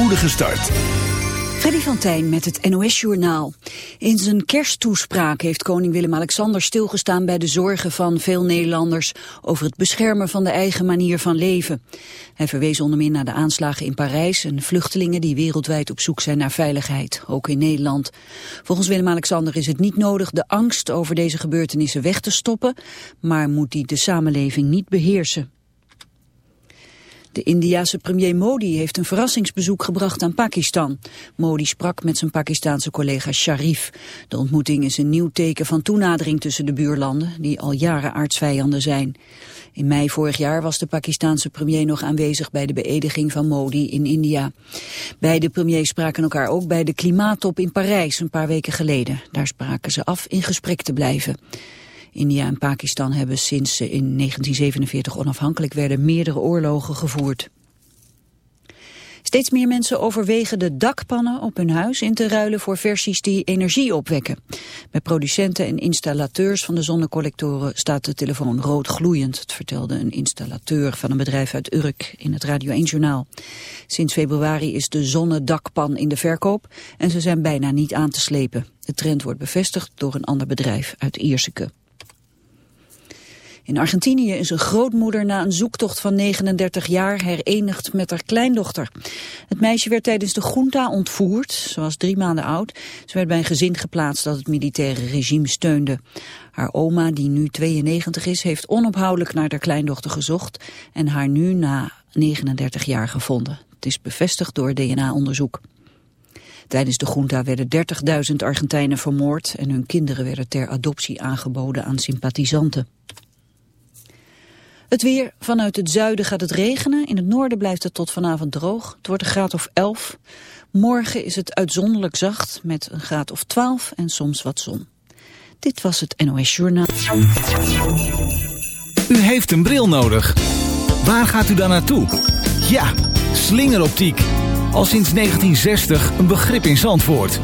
spoedige start. Freddy van Tijn met het NOS-journaal. In zijn kersttoespraak heeft koning Willem-Alexander stilgestaan bij de zorgen van veel Nederlanders over het beschermen van de eigen manier van leven. Hij verwees onder meer naar de aanslagen in Parijs en vluchtelingen die wereldwijd op zoek zijn naar veiligheid, ook in Nederland. Volgens Willem-Alexander is het niet nodig de angst over deze gebeurtenissen weg te stoppen, maar moet die de samenleving niet beheersen. De Indiase premier Modi heeft een verrassingsbezoek gebracht aan Pakistan. Modi sprak met zijn Pakistanse collega Sharif. De ontmoeting is een nieuw teken van toenadering tussen de buurlanden, die al jaren aardsvijanden zijn. In mei vorig jaar was de Pakistanse premier nog aanwezig bij de beëdiging van Modi in India. Beide premiers spraken elkaar ook bij de klimaattop in Parijs een paar weken geleden. Daar spraken ze af in gesprek te blijven. India en Pakistan hebben sinds ze in 1947 onafhankelijk werden meerdere oorlogen gevoerd. Steeds meer mensen overwegen de dakpannen op hun huis in te ruilen voor versies die energie opwekken. Bij producenten en installateurs van de zonnecollectoren staat de telefoon rood gloeiend. Het vertelde een installateur van een bedrijf uit Urk in het Radio 1 Journaal. Sinds februari is de zonnedakpan in de verkoop en ze zijn bijna niet aan te slepen. De trend wordt bevestigd door een ander bedrijf uit Ierseke. In Argentinië is een grootmoeder na een zoektocht van 39 jaar herenigd met haar kleindochter. Het meisje werd tijdens de junta ontvoerd, ze was drie maanden oud. Ze werd bij een gezin geplaatst dat het militaire regime steunde. Haar oma, die nu 92 is, heeft onophoudelijk naar haar kleindochter gezocht en haar nu na 39 jaar gevonden. Het is bevestigd door DNA-onderzoek. Tijdens de junta werden 30.000 Argentijnen vermoord en hun kinderen werden ter adoptie aangeboden aan sympathisanten. Het weer. Vanuit het zuiden gaat het regenen. In het noorden blijft het tot vanavond droog. Het wordt een graad of 11. Morgen is het uitzonderlijk zacht met een graad of 12 en soms wat zon. Dit was het NOS Journaal. U heeft een bril nodig. Waar gaat u dan naartoe? Ja, slingeroptiek. Al sinds 1960 een begrip in Zandvoort.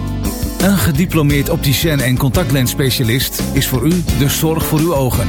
Een gediplomeerd opticien en contactlensspecialist is voor u de zorg voor uw ogen.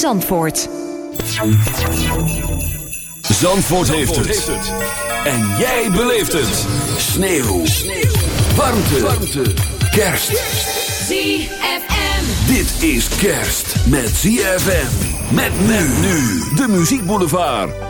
Zandvoort. Zandvoort, heeft, het. En jij beleeft het. Sneeuw. Warmte. Warmte. Kerst. ZFM. Dit is kerst met ZFM. Met men nu. De Muziek Boulevard.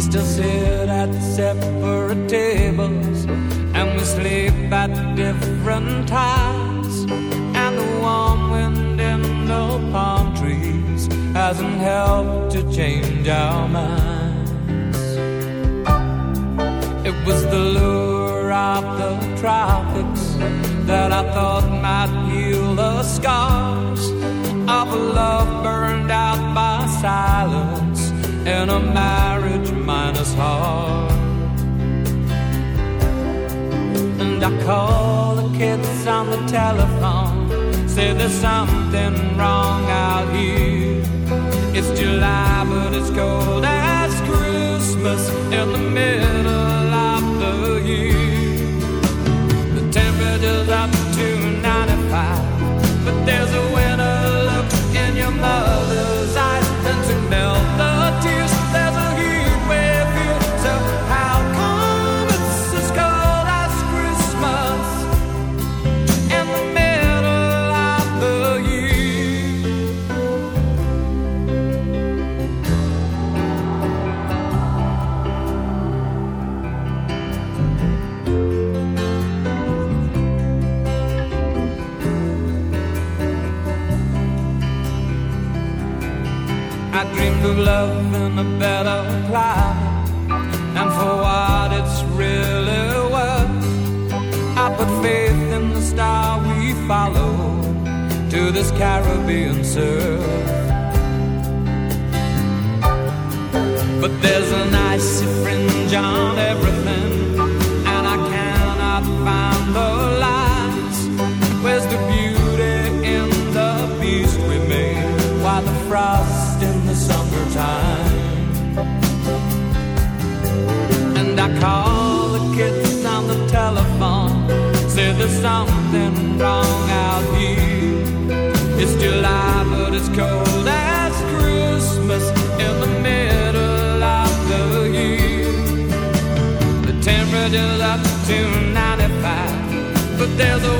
We still sit at separate tables and we sleep at different times. And the warm wind in the palm trees hasn't helped to change our minds. It was the lure of the tropics that I thought might heal the scars of a love burned out by silence in a marriage minus heart. And I call the kids on the telephone, say there's something wrong out here. It's July, but it's cold as Christmas in the middle of the year. The temperature's up to 95, but there's a winter look in your mother's eyes, and to melt a better climate and for what it's really worth. I put faith in the star we follow to this Caribbean surf. But there's there's a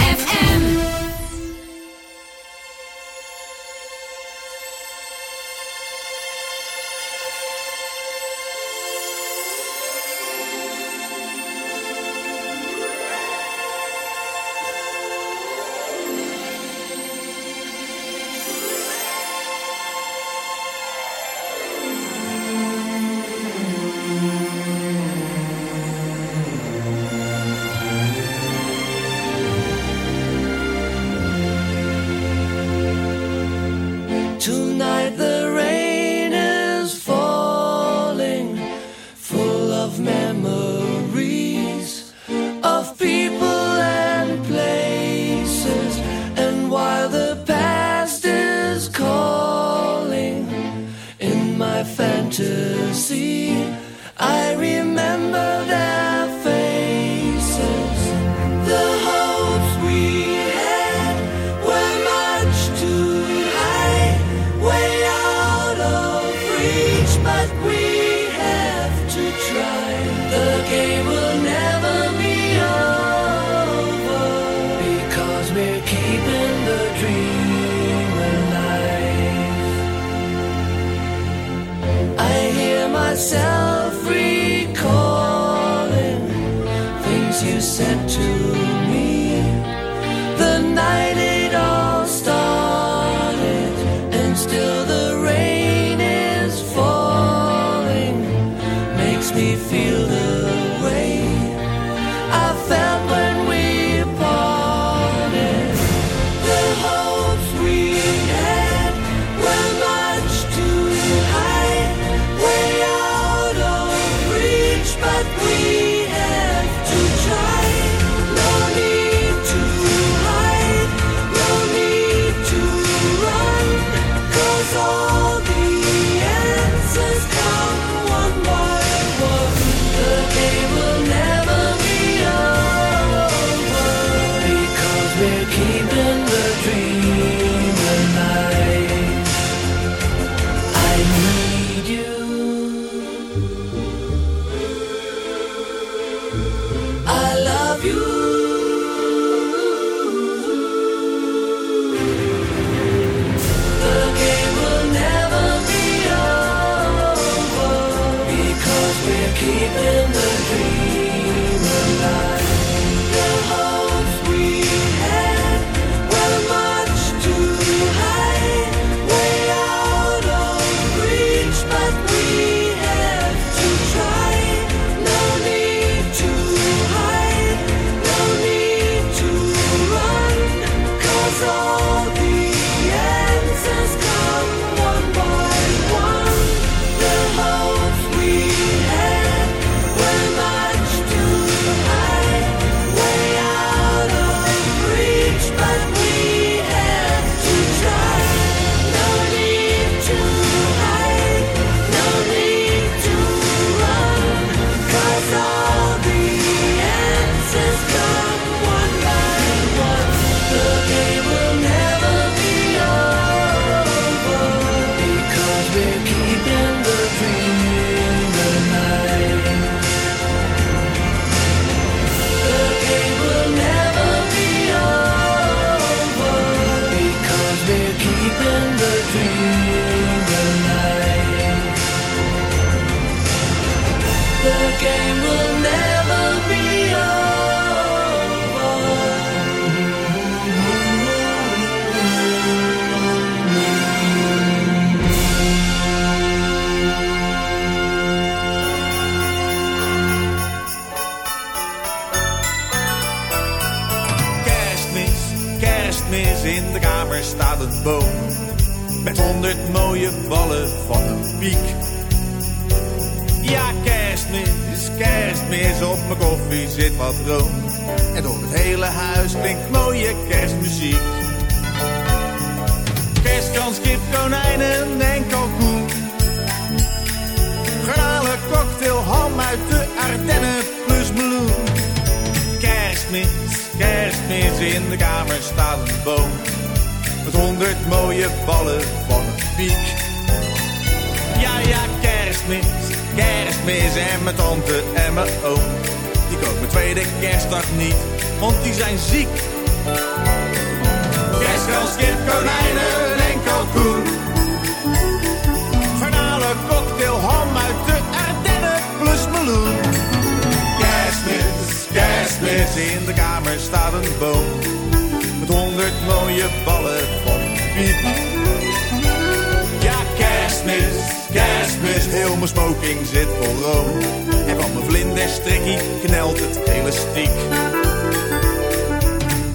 strekkie knelt het elastiek.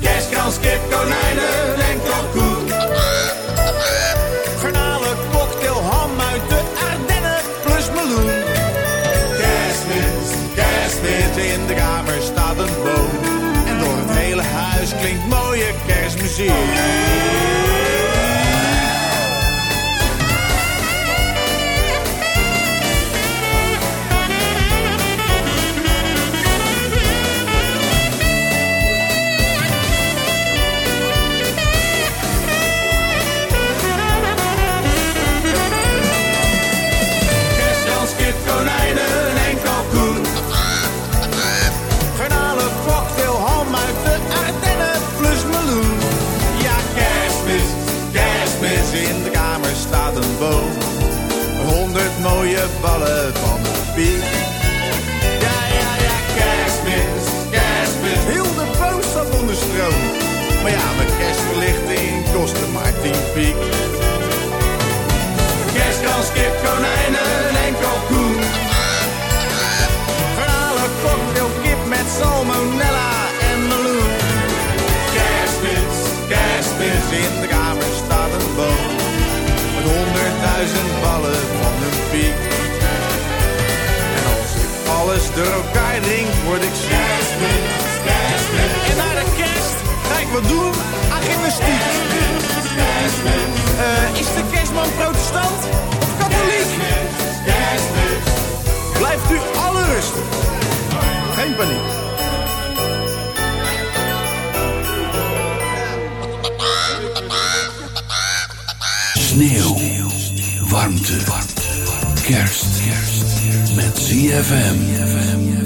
Kerstkans, kip, konijnen en kalkoen. Garnalen, cocktail, ham uit de Ardennen plus meloen. Kerstmis, kerstmis, in de kamer staat een boom. En door het hele huis klinkt mooie kerstmuziek. word ik kerstmis. En na de kerst ga ik wat doen aan gymnastiek. Kerstmis, uh, is de kerstman protestant of katholiek? Blijft u alle rustig. Geen paniek. Sneeuw, warmte, kerst, kerst met ZFM.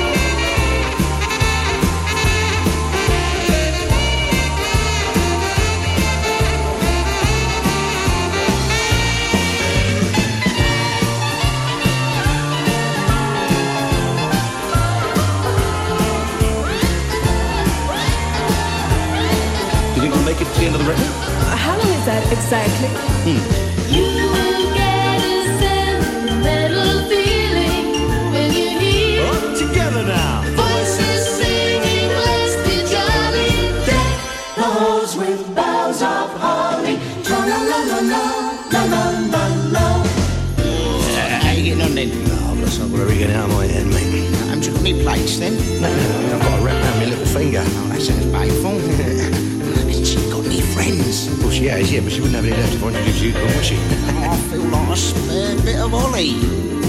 the end of the record. How long is that exactly? Hmm. Whatever oh, my head, mate. I'm just gonna plates then. No, no, I've got to wrap around my little finger. Oh, that sounds painful. She got any friends? Well, she has, yeah, but she wouldn't have any left if I introduced you to her, would she? I feel like a spare bit of Ollie.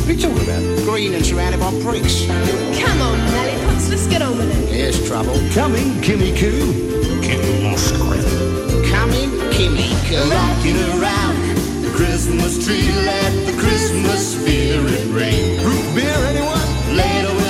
What are you talking about? Green and surrounded by pricks. Come on, Lollipops, let's get on with it. Here's trouble. Coming, Kimmy Coo. Kimmy Moscow. Coming, Kimmy Coo. Rocking around the Christmas tree, let the Christmas spirit ring. Root beer, anyone? Later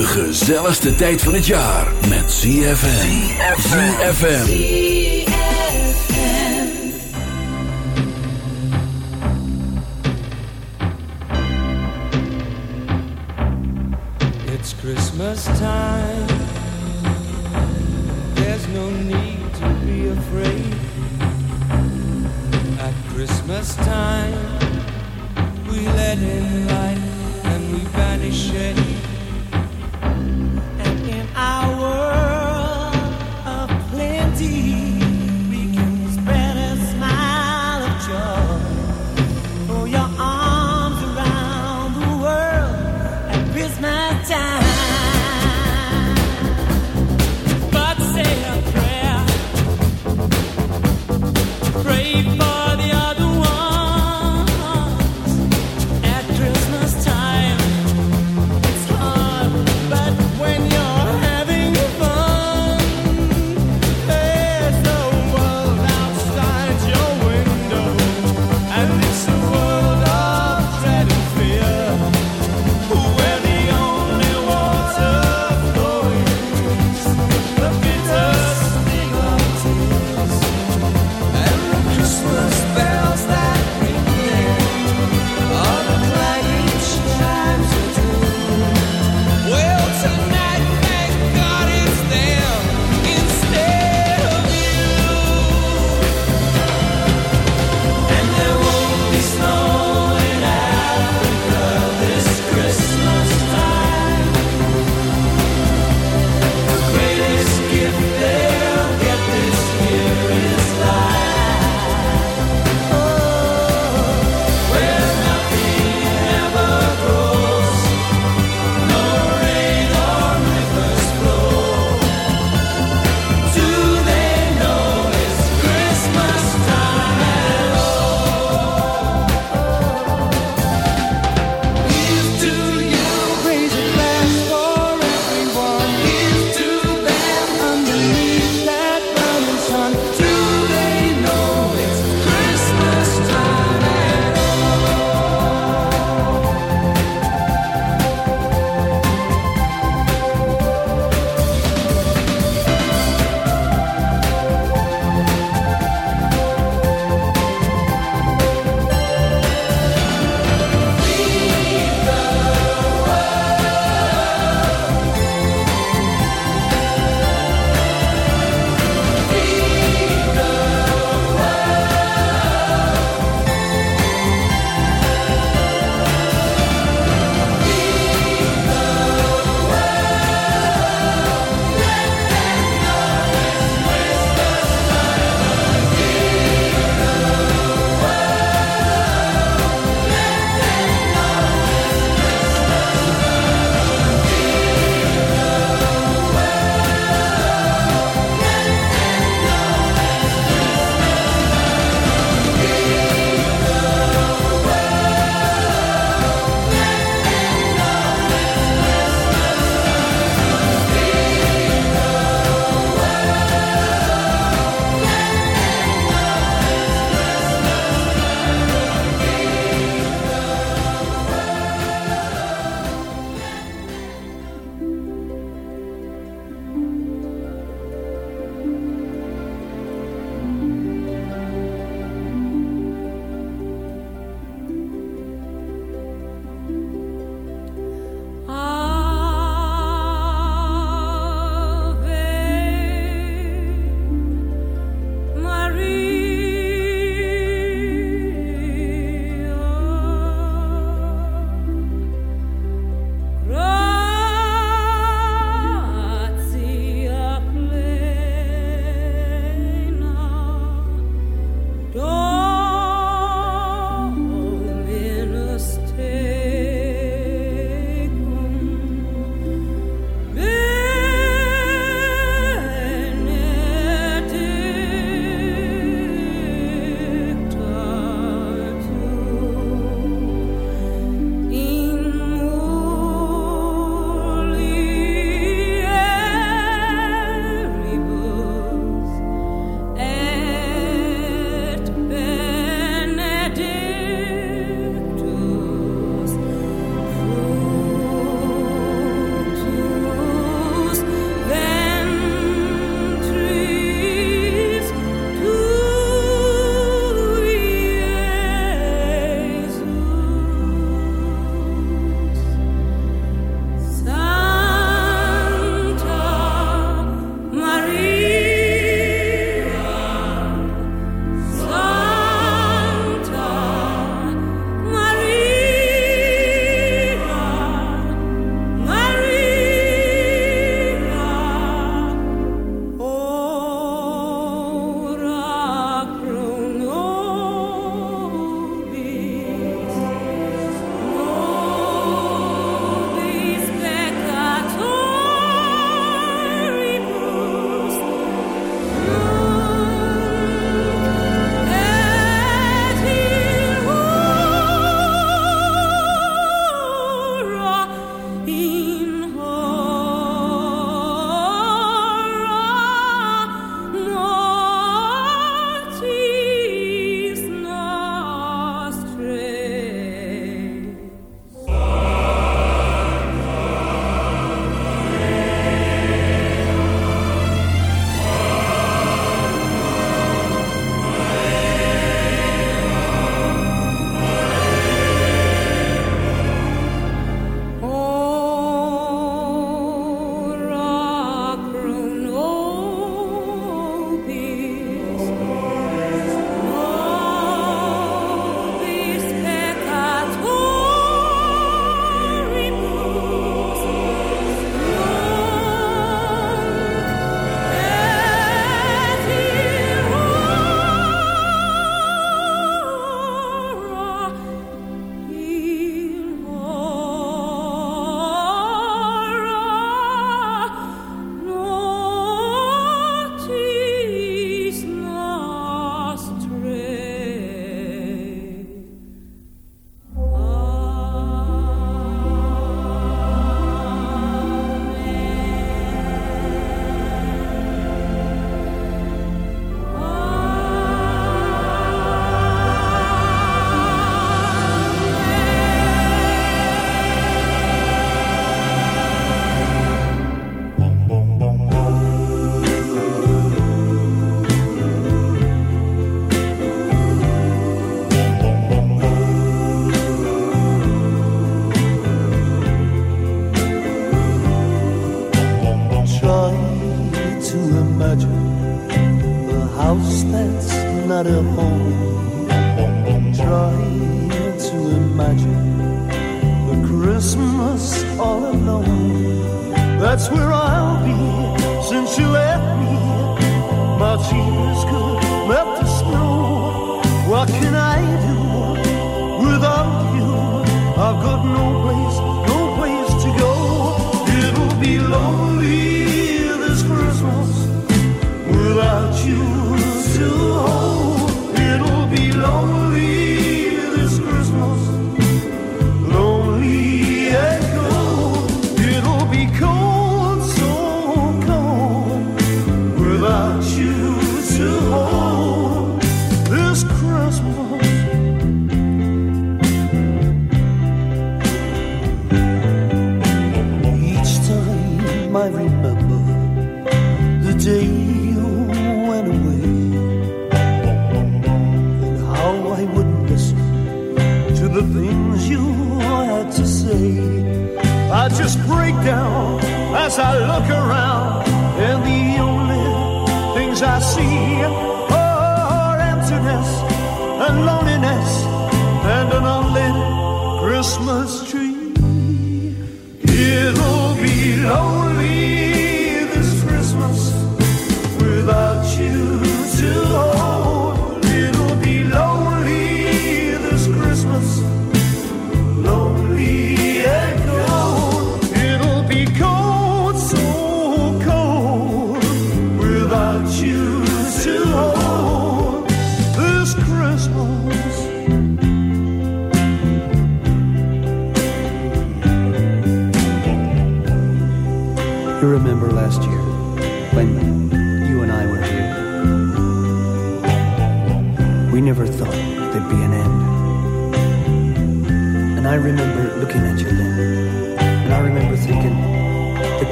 De gezelligste tijd van het jaar met ZFM. ZFM. It's Christmas time. There's no need to be afraid. At Christmas time, we let in light and we banish it.